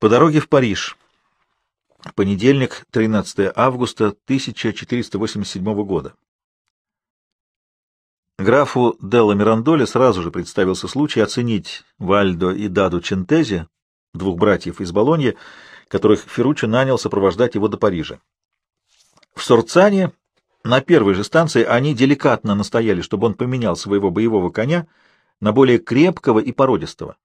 По дороге в Париж. Понедельник, 13 августа 1487 года. Графу Делла Мирандоле сразу же представился случай оценить Вальдо и Даду Чентези, двух братьев из Болоньи, которых Ферруччо нанял сопровождать его до Парижа. В Сорцане, на первой же станции, они деликатно настояли, чтобы он поменял своего боевого коня на более крепкого и породистого.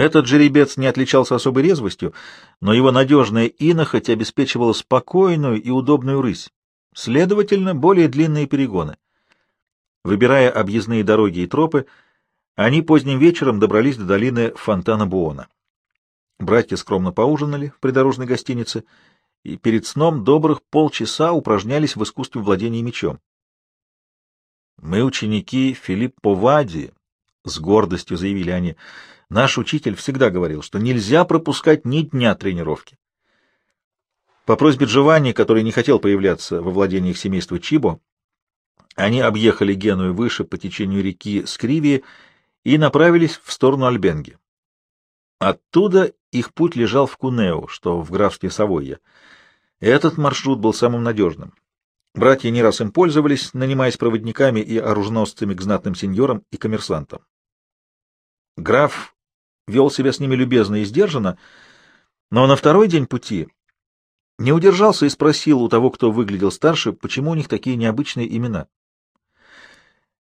Этот жеребец не отличался особой резвостью, но его надежная инохоть обеспечивала спокойную и удобную рысь, следовательно, более длинные перегоны. Выбирая объездные дороги и тропы, они поздним вечером добрались до долины Фонтана Буона. Братья скромно поужинали в придорожной гостинице и перед сном добрых полчаса упражнялись в искусстве владения мечом. «Мы ученики Филиппо Вади», — с гордостью заявили они, — Наш учитель всегда говорил, что нельзя пропускать ни дня тренировки. По просьбе Джованни, который не хотел появляться во владениях семейства Чибо, они объехали Геную выше по течению реки Скривии и направились в сторону Альбенги. Оттуда их путь лежал в Кунео, что в графстве Савойя. Этот маршрут был самым надежным. Братья не раз им пользовались, нанимаясь проводниками и оруженосцами к знатным сеньорам и коммерсантам. Граф вел себя с ними любезно и сдержанно, но на второй день пути не удержался и спросил у того, кто выглядел старше, почему у них такие необычные имена.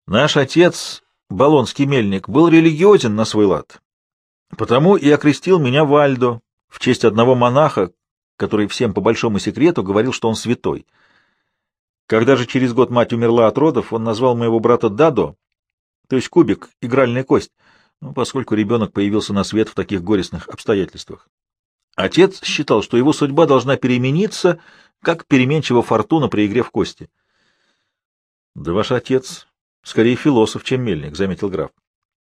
Наш отец, Болонский мельник, был религиозен на свой лад, потому и окрестил меня Вальдо в честь одного монаха, который всем по большому секрету говорил, что он святой. Когда же через год мать умерла от родов, он назвал моего брата Дадо, то есть кубик, игральная кость, поскольку ребенок появился на свет в таких горестных обстоятельствах. Отец считал, что его судьба должна перемениться, как переменчива фортуна при игре в кости. — Да ваш отец скорее философ, чем мельник, — заметил граф.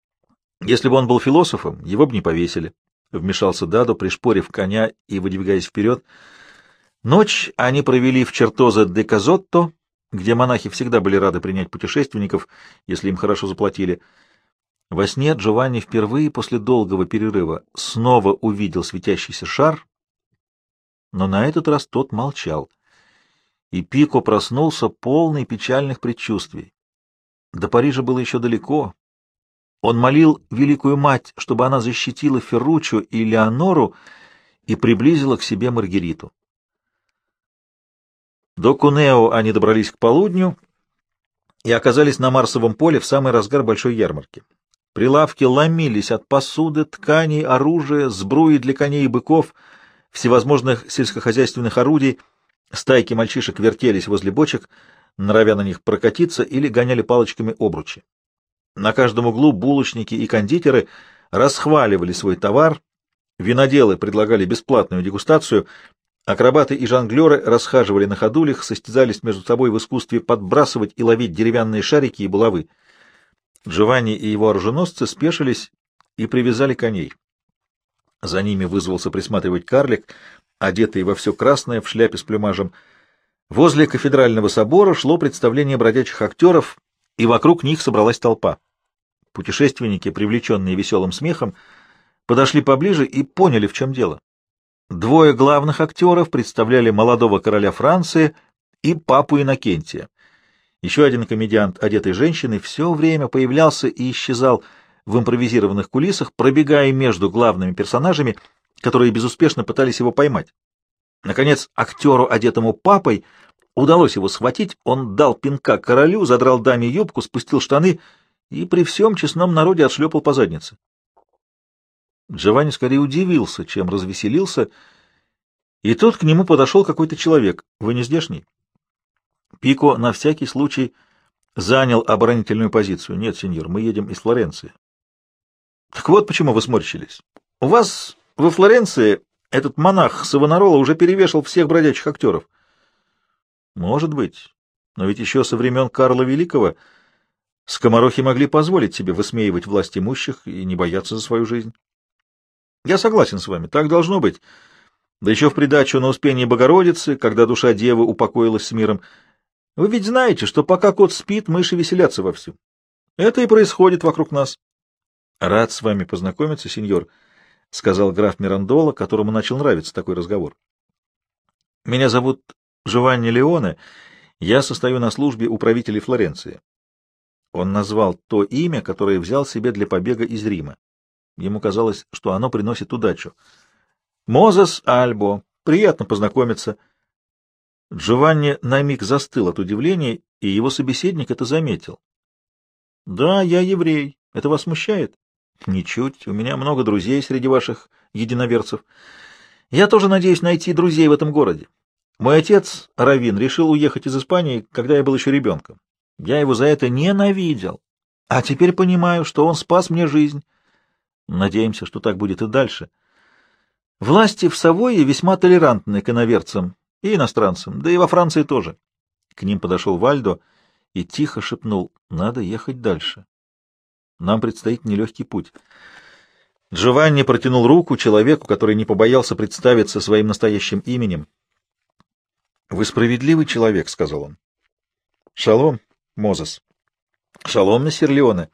— Если бы он был философом, его бы не повесили, — вмешался Дадо, пришпорив коня и выдвигаясь вперед. Ночь они провели в Чертоза де Казотто, где монахи всегда были рады принять путешественников, если им хорошо заплатили, — во сне Джованни впервые после долгого перерыва снова увидел светящийся шар, но на этот раз тот молчал, и Пико проснулся полный печальных предчувствий. До Парижа было еще далеко. Он молил Великую Мать, чтобы она защитила Ферруччо и Леонору и приблизила к себе Маргариту. До Кунео они добрались к полудню и оказались на Марсовом поле в самый разгар большой ярмарки. Прилавки ломились от посуды, тканей, оружия, сбруи для коней и быков, всевозможных сельскохозяйственных орудий. Стайки мальчишек вертелись возле бочек, норовя на них прокатиться или гоняли палочками обручи. На каждом углу булочники и кондитеры расхваливали свой товар, виноделы предлагали бесплатную дегустацию, акробаты и жонглеры расхаживали на ходулях, состязались между собой в искусстве подбрасывать и ловить деревянные шарики и булавы. Джованни и его оруженосцы спешились и привязали коней. За ними вызвался присматривать карлик, одетый во все красное, в шляпе с плюмажем. Возле кафедрального собора шло представление бродячих актеров, и вокруг них собралась толпа. Путешественники, привлеченные веселым смехом, подошли поближе и поняли, в чем дело. Двое главных актеров представляли молодого короля Франции и папу Иннокентия. Еще один комедиант, одетый женщиной, все время появлялся и исчезал в импровизированных кулисах, пробегая между главными персонажами, которые безуспешно пытались его поймать. Наконец, актеру, одетому папой, удалось его схватить, он дал пинка королю, задрал даме юбку, спустил штаны и при всем честном народе отшлепал по заднице. Джованни скорее удивился, чем развеселился, и тут к нему подошел какой-то человек. «Вы не здешний?» Пико на всякий случай занял оборонительную позицию. Нет, сеньор, мы едем из Флоренции. Так вот почему вы сморщились. У вас во Флоренции этот монах Савонарола уже перевешал всех бродячих актеров. Может быть, но ведь еще со времен Карла Великого скоморохи могли позволить себе высмеивать власть имущих и не бояться за свою жизнь. Я согласен с вами, так должно быть. Да еще в придачу на успение Богородицы, когда душа девы упокоилась с миром — вы ведь знаете, что пока кот спит, мыши веселятся вовсю. Это и происходит вокруг нас. Рад с вами познакомиться, сеньор. — сказал граф Мирандола, которому начал нравиться такой разговор. — Меня зовут Джованни Леоне. Я состою на службе у правителей Флоренции. Он назвал то имя, которое взял себе для побега из Рима. Ему казалось, что оно приносит удачу. «Мозес Альбо. Приятно познакомиться». Джованни на миг застыл от удивления, и его собеседник это заметил. «Да, я еврей. Это вас смущает?» «Ничуть. У меня много друзей среди ваших единоверцев. Я тоже надеюсь найти друзей в этом городе. Мой отец, Равин, решил уехать из Испании, когда я был еще ребенком. Я его за это ненавидел. А теперь понимаю, что он спас мне жизнь. Надеемся, что так будет и дальше. Власти в Савойе весьма толерантны к иноверцам и иностранцам, да и во Франции тоже. К ним подошел Вальдо и тихо шепнул, надо ехать дальше. Нам предстоит нелегкий путь. Джованни протянул руку человеку, который не побоялся представиться своим настоящим именем. — Вы справедливый человек, — сказал он. — Шалом, Мозес. — Шалом, мессир Леоне.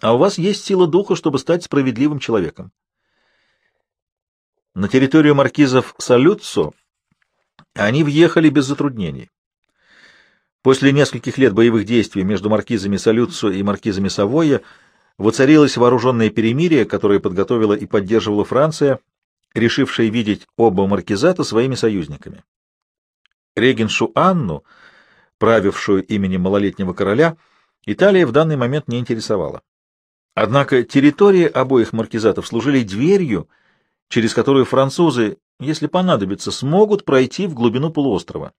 А у вас есть сила духа, чтобы стать справедливым человеком. На территорию маркизов Салюццо они въехали без затруднений. После нескольких лет боевых действий между маркизами Салюццо и маркизами Савойя воцарилось вооруженное перемирие, которое подготовила и поддерживала Франция, решившая видеть оба маркизата своими союзниками. Регеншу Анну, правившую именем малолетнего короля, Италия в данный момент не интересовала. Однако территории обоих маркизатов служили дверью, через которую французы, если понадобится, смогут пройти в глубину полуострова.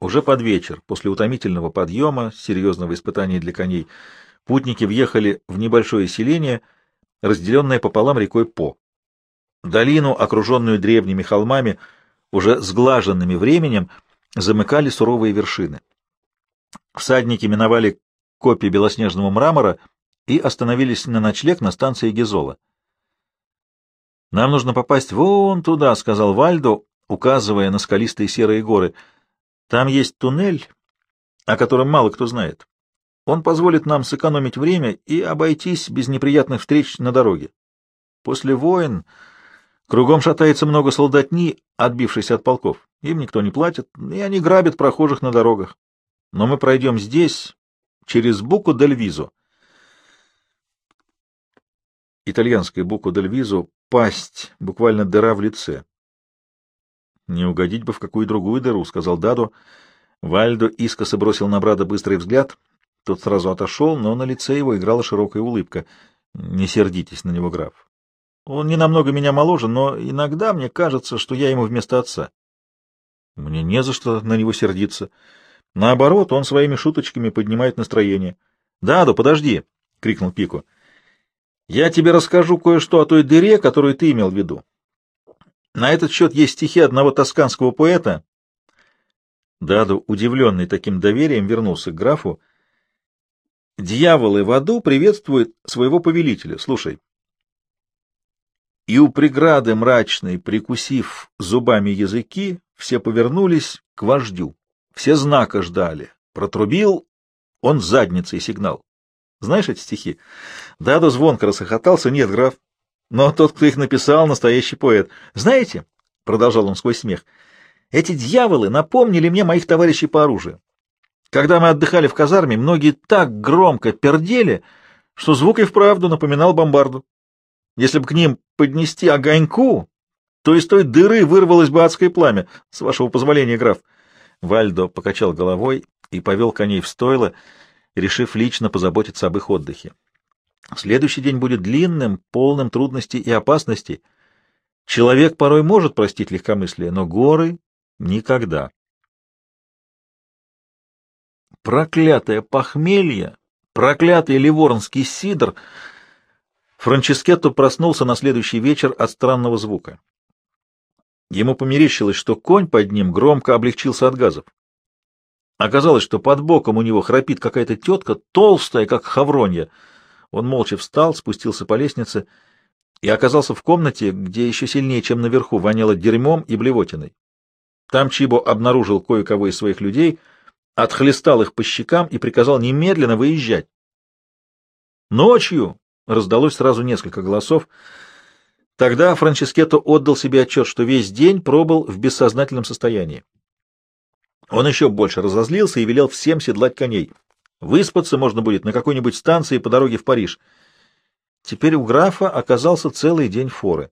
Уже под вечер, после утомительного подъема, серьезного испытания для коней, путники въехали в небольшое селение, разделенное пополам рекой По. Долину, окруженную древними холмами, уже сглаженными временем, замыкали суровые вершины. Всадники миновали копии белоснежного мрамора и остановились на ночлег на станции Гизола. «Нам нужно попасть вон туда», — сказал Вальдо, указывая на скалистые серые горы. «Там есть туннель, о котором мало кто знает. Он позволит нам сэкономить время и обойтись без неприятных встреч на дороге. После войн кругом шатается много солдатни, отбившихся от полков. Им никто не платит, и они грабят прохожих на дорогах. Но мы пройдем здесь, через Буку дель Визо. Итальянская Буку дель Визо — пасть, буквально дыра в лице. «Не угодить бы в какую другую дыру», — сказал Дадо. Вальдо искоса бросил на брата быстрый взгляд — тот сразу отошел, но на лице его играла широкая улыбка. Не сердитесь на него, граф. Он не намного меня моложе, но иногда мне кажется, что я ему вместо отца. Мне не за что на него сердиться. Наоборот, он своими шуточками поднимает настроение. — Даду, подожди! — крикнул Пико. — Я тебе расскажу кое-что о той дыре, которую ты имел в виду. На этот счет есть стихи одного тосканского поэта. Даду, удивленный таким доверием, вернулся к графу. Дьяволы в аду приветствуют своего повелителя. Слушай. И у преграды мрачной, прикусив зубами языки, все повернулись к вождю. Все знака ждали. Протрубил он задницей сигнал. Знаешь эти стихи? Дадо звонко рассохотался. Нет, граф. Но тот, кто их написал, настоящий поэт. Знаете, — продолжал он сквозь смех, — эти дьяволы напомнили мне моих товарищей по оружию. Когда мы отдыхали в казарме, многие так громко пердели, что звук и вправду напоминал бомбарду. Если бы к ним поднести огоньку, то из той дыры вырвалось бы адское пламя. С вашего позволения, граф. Вальдо покачал головой и повел коней в стойло, решив лично позаботиться об их отдыхе. Следующий день будет длинным, полным трудностей и опасностей. Человек порой может простить легкомыслие, но горы — никогда. Проклятое похмелье, проклятый ливорнский сидр. Франческетто проснулся на следующий вечер от странного звука. Ему померещилось, что конь под ним громко облегчился от газов. Оказалось, что под боком у него храпит какая-то тетка, толстая, как хавронья. Он молча встал, спустился по лестнице и оказался в комнате, где еще сильнее, чем наверху, воняло дерьмом и блевотиной. Там Чибо обнаружил кое-кого из своих людей — отхлестал их по щекам и приказал немедленно выезжать. Ночью раздалось сразу несколько голосов. Тогда Франческетто отдал себе отчет, что весь день пробыл в бессознательном состоянии. Он еще больше разозлился и велел всем седлать коней. Выспаться можно будет на какой-нибудь станции по дороге в Париж. Теперь у графа оказался целый день форы.